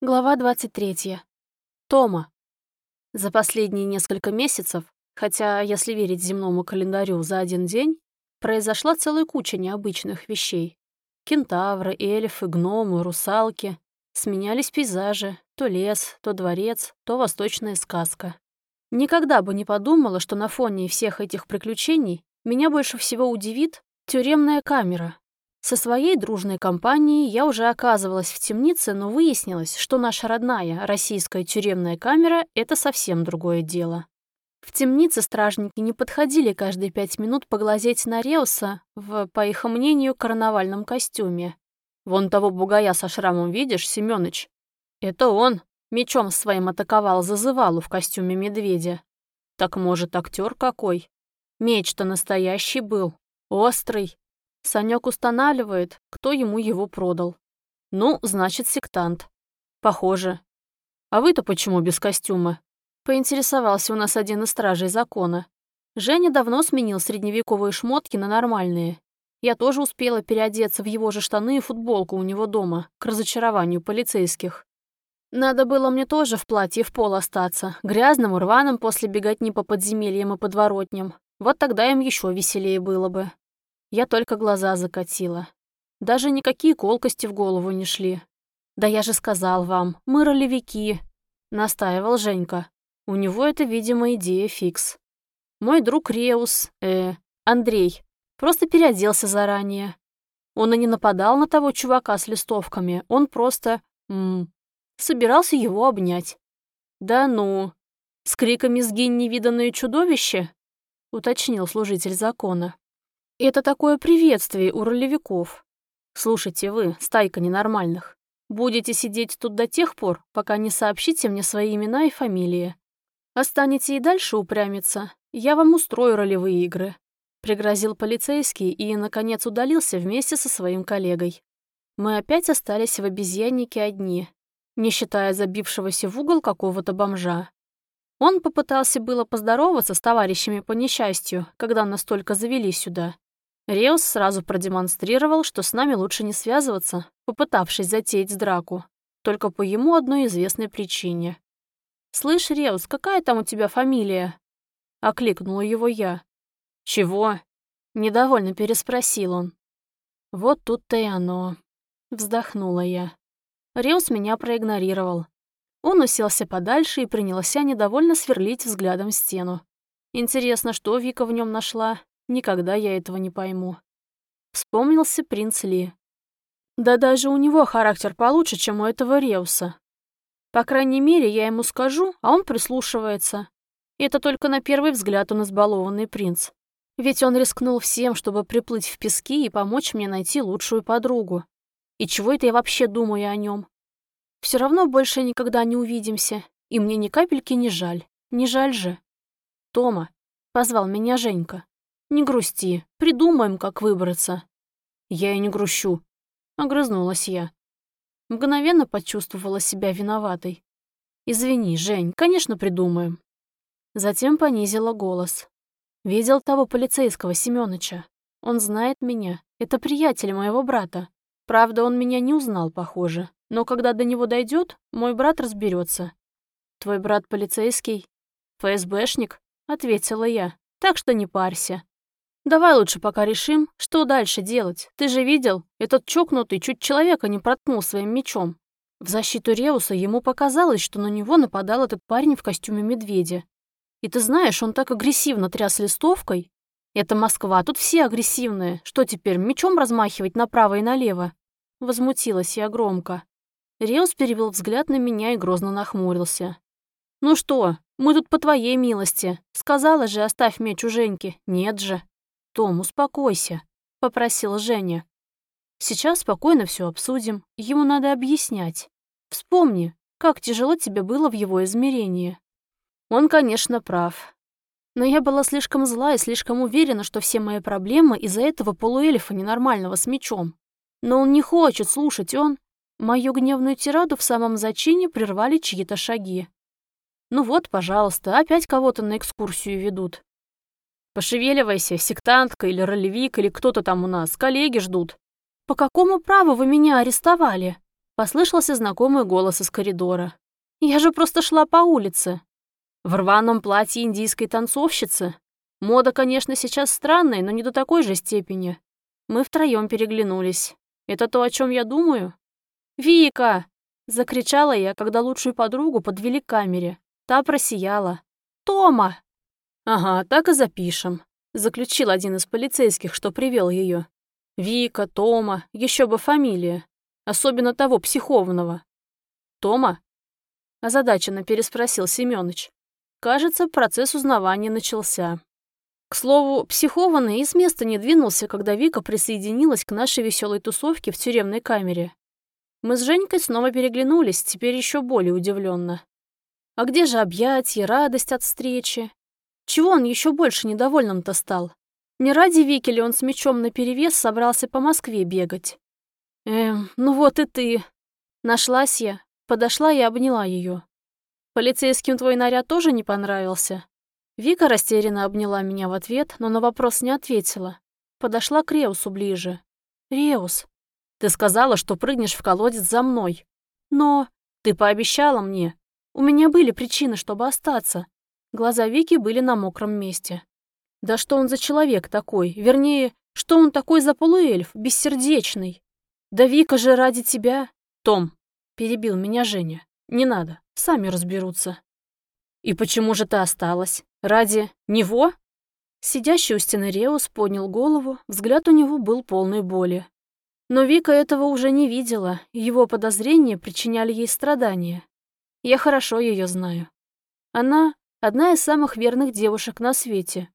Глава 23. Тома. За последние несколько месяцев, хотя, если верить земному календарю, за один день, произошла целая куча необычных вещей. Кентавры, эльфы, гномы, русалки. Сменялись пейзажи. То лес, то дворец, то восточная сказка. Никогда бы не подумала, что на фоне всех этих приключений меня больше всего удивит тюремная камера, со своей дружной компанией я уже оказывалась в темнице, но выяснилось, что наша родная российская тюремная камера — это совсем другое дело. В темнице стражники не подходили каждые пять минут поглазеть на Реуса в, по их мнению, карнавальном костюме. «Вон того бугая со шрамом видишь, Семёныч? Это он мечом своим атаковал зазывалу в костюме медведя. Так может, актер какой? Меч-то настоящий был, острый, Санек устанавливает, кто ему его продал. Ну, значит, сектант. Похоже. А вы-то почему без костюма? Поинтересовался у нас один из стражей закона. Женя давно сменил средневековые шмотки на нормальные. Я тоже успела переодеться в его же штаны и футболку у него дома, к разочарованию полицейских. Надо было мне тоже в платье в пол остаться, грязным, рваным после беготни по подземельям и подворотням. Вот тогда им еще веселее было бы. Я только глаза закатила. Даже никакие колкости в голову не шли. «Да я же сказал вам, мы ролевики», — настаивал Женька. У него это, видимо, идея фикс. Мой друг Реус, э, Андрей, просто переоделся заранее. Он и не нападал на того чувака с листовками, он просто, м собирался его обнять. «Да ну, с криками «Сгинь, невиданное чудовище!» — уточнил служитель закона. Это такое приветствие у ролевиков. Слушайте вы, стайка ненормальных. Будете сидеть тут до тех пор, пока не сообщите мне свои имена и фамилии. Останете и дальше упрямиться. Я вам устрою ролевые игры. Пригрозил полицейский и, наконец, удалился вместе со своим коллегой. Мы опять остались в обезьяннике одни, не считая забившегося в угол какого-то бомжа. Он попытался было поздороваться с товарищами по несчастью, когда настолько завели сюда. Реус сразу продемонстрировал, что с нами лучше не связываться, попытавшись затеять драку, только по ему одной известной причине. «Слышь, Реус, какая там у тебя фамилия?» — окликнула его я. «Чего?» — недовольно переспросил он. «Вот тут-то и оно», — вздохнула я. Реус меня проигнорировал. Он уселся подальше и принялся недовольно сверлить взглядом стену. Интересно, что Вика в нем нашла? Никогда я этого не пойму. Вспомнился принц Ли. Да даже у него характер получше, чем у этого Реуса. По крайней мере, я ему скажу, а он прислушивается. И это только на первый взгляд он избалованный принц. Ведь он рискнул всем, чтобы приплыть в пески и помочь мне найти лучшую подругу. И чего это я вообще думаю о нем? Все равно больше никогда не увидимся, и мне ни капельки не жаль. Не жаль же. Тома, позвал меня Женька. «Не грусти, придумаем, как выбраться». «Я и не грущу», — огрызнулась я. Мгновенно почувствовала себя виноватой. «Извини, Жень, конечно, придумаем». Затем понизила голос. «Видел того полицейского Семёныча. Он знает меня. Это приятель моего брата. Правда, он меня не узнал, похоже. Но когда до него дойдет, мой брат разберется. «Твой брат полицейский?» «ФСБшник?» — ответила я. «Так что не парься. Давай лучше пока решим, что дальше делать. Ты же видел, этот чокнутый чуть человека не проткнул своим мечом. В защиту Реуса ему показалось, что на него нападал этот парень в костюме медведя. И ты знаешь, он так агрессивно тряс листовкой. Это Москва, тут все агрессивные. Что теперь, мечом размахивать направо и налево? Возмутилась я громко. Реус перевел взгляд на меня и грозно нахмурился. «Ну что, мы тут по твоей милости. Сказала же, оставь меч у Женьки. Нет же». «Том, успокойся», — попросил Женя. «Сейчас спокойно все обсудим. Ему надо объяснять. Вспомни, как тяжело тебе было в его измерении». Он, конечно, прав. Но я была слишком зла и слишком уверена, что все мои проблемы из-за этого полуэльфа ненормального с мечом. Но он не хочет слушать, он... Мою гневную тираду в самом зачине прервали чьи-то шаги. Ну вот, пожалуйста, опять кого-то на экскурсию ведут. Пошевеливайся, сектантка или ролевик, или кто-то там у нас. Коллеги ждут. По какому праву вы меня арестовали? Послышался знакомый голос из коридора. «Я же просто шла по улице. В рваном платье индийской танцовщицы. Мода, конечно, сейчас странная, но не до такой же степени. Мы втроем переглянулись. Это то, о чем я думаю? «Вика!» — закричала я, когда лучшую подругу подвели к камере. Та просияла. «Тома!» «Ага, так и запишем», — заключил один из полицейских, что привел ее. «Вика, Тома, еще бы фамилия. Особенно того психованного». «Тома?» — озадаченно переспросил Семёныч. Кажется, процесс узнавания начался. К слову, психованный и с места не двинулся, когда Вика присоединилась к нашей веселой тусовке в тюремной камере. Мы с Женькой снова переглянулись, теперь еще более удивленно. А где же объятия, радость от встречи? Чего он еще больше недовольным-то стал? Не ради Вики ли он с мечом наперевес собрался по Москве бегать? Эм, ну вот и ты. Нашлась я, подошла и обняла ее. Полицейским твой наряд тоже не понравился? Вика растерянно обняла меня в ответ, но на вопрос не ответила. Подошла к Реусу ближе. «Реус, ты сказала, что прыгнешь в колодец за мной. Но ты пообещала мне. У меня были причины, чтобы остаться». Глаза Вики были на мокром месте. «Да что он за человек такой? Вернее, что он такой за полуэльф, бессердечный? Да Вика же ради тебя...» «Том», — перебил меня Женя, — «не надо, сами разберутся». «И почему же ты осталась? Ради него?» Сидящий у стены Реус поднял голову, взгляд у него был полный боли. Но Вика этого уже не видела, его подозрения причиняли ей страдания. Я хорошо ее знаю. Она — одна из самых верных девушек на свете.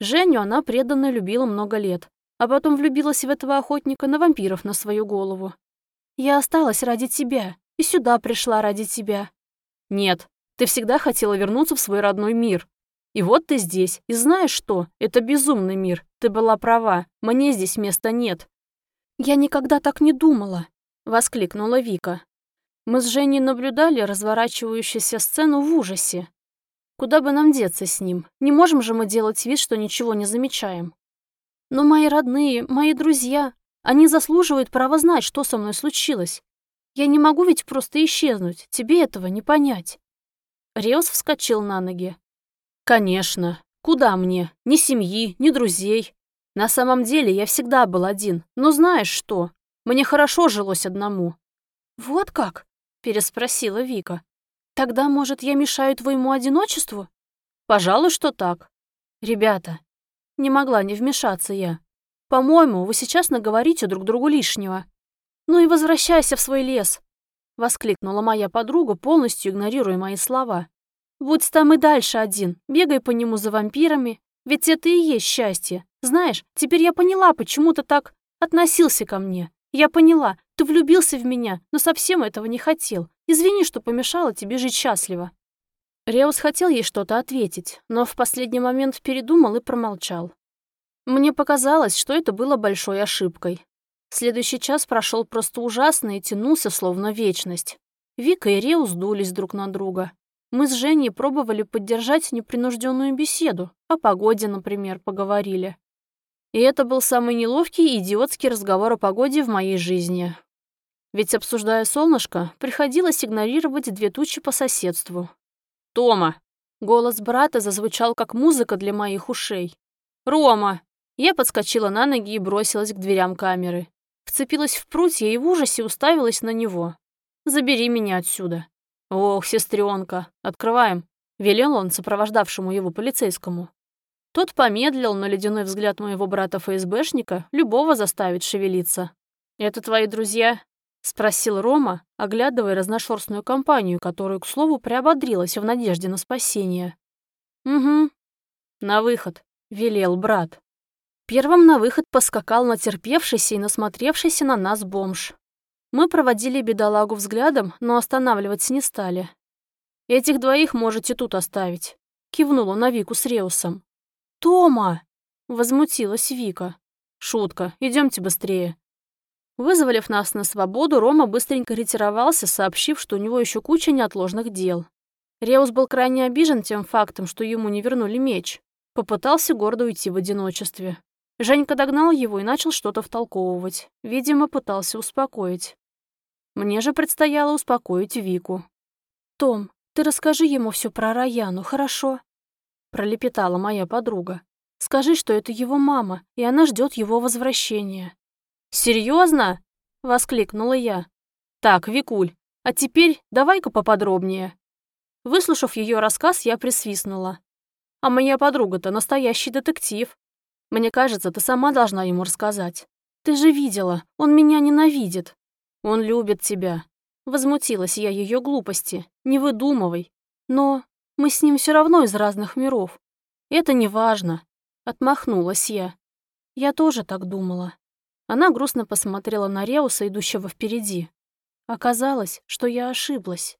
Женю она преданно любила много лет, а потом влюбилась в этого охотника на вампиров на свою голову. «Я осталась ради тебя, и сюда пришла ради тебя». «Нет, ты всегда хотела вернуться в свой родной мир. И вот ты здесь, и знаешь что? Это безумный мир. Ты была права, мне здесь места нет». «Я никогда так не думала», — воскликнула Вика. Мы с Женей наблюдали разворачивающуюся сцену в ужасе. Куда бы нам деться с ним? Не можем же мы делать вид, что ничего не замечаем. Но мои родные, мои друзья, они заслуживают права знать, что со мной случилось. Я не могу ведь просто исчезнуть, тебе этого не понять. Реус вскочил на ноги. «Конечно. Куда мне? Ни семьи, ни друзей. На самом деле я всегда был один. Но знаешь что? Мне хорошо жилось одному». «Вот как?» — переспросила Вика. «Тогда, может, я мешаю твоему одиночеству?» «Пожалуй, что так. Ребята, не могла не вмешаться я. По-моему, вы сейчас наговорите друг другу лишнего. Ну и возвращайся в свой лес воскликнула моя подруга, полностью игнорируя мои слова. «Будь там и дальше один, бегай по нему за вампирами, ведь это и есть счастье. Знаешь, теперь я поняла, почему ты так относился ко мне. Я поняла, ты влюбился в меня, но совсем этого не хотел. Извини, что помешала тебе жить счастливо». Реус хотел ей что-то ответить, но в последний момент передумал и промолчал. Мне показалось, что это было большой ошибкой. Следующий час прошел просто ужасно и тянулся словно вечность. Вика и Реус дулись друг на друга. Мы с Женей пробовали поддержать непринужденную беседу. О погоде, например, поговорили. И это был самый неловкий и идиотский разговор о погоде в моей жизни. Ведь, обсуждая солнышко, приходилось игнорировать две тучи по соседству. «Тома!» Голос брата зазвучал, как музыка для моих ушей. «Рома!» Я подскочила на ноги и бросилась к дверям камеры вцепилась в прутья и в ужасе уставилась на него. «Забери меня отсюда». «Ох, сестренка, открываем», — велел он сопровождавшему его полицейскому. Тот помедлил, но ледяной взгляд моего брата-ФСБшника любого заставит шевелиться. «Это твои друзья?» — спросил Рома, оглядывая разношерстную компанию, которую, к слову, приободрилась в надежде на спасение. «Угу. На выход», — велел брат. Первым на выход поскакал натерпевшийся и насмотревшийся на нас бомж. Мы проводили бедолагу взглядом, но останавливаться не стали. «Этих двоих можете тут оставить», — кивнула на Вику с Реусом. «Тома!» — возмутилась Вика. «Шутка, идемте быстрее». Вызволив нас на свободу, Рома быстренько ретировался, сообщив, что у него еще куча неотложных дел. Реус был крайне обижен тем фактом, что ему не вернули меч. Попытался гордо уйти в одиночестве. Женька догнал его и начал что-то втолковывать. Видимо, пытался успокоить. Мне же предстояло успокоить Вику. «Том, ты расскажи ему все про Раяну, хорошо?» Пролепетала моя подруга. «Скажи, что это его мама, и она ждет его возвращения». «Серьезно?» — воскликнула я. «Так, Викуль, а теперь давай-ка поподробнее». Выслушав ее рассказ, я присвистнула. «А моя подруга-то настоящий детектив. Мне кажется, ты сама должна ему рассказать. Ты же видела, он меня ненавидит. Он любит тебя. Возмутилась я ее глупости. Не выдумывай. Но мы с ним все равно из разных миров. Это не важно. Отмахнулась я. Я тоже так думала. Она грустно посмотрела на Реуса, идущего впереди. Оказалось, что я ошиблась.